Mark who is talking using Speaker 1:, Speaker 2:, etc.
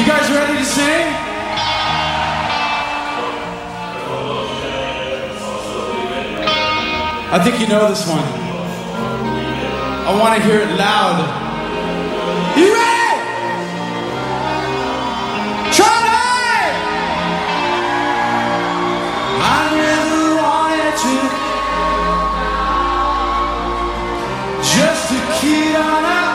Speaker 1: You guys ready to sing? I think you know this one. I want to hear it loud. You ready? just to on.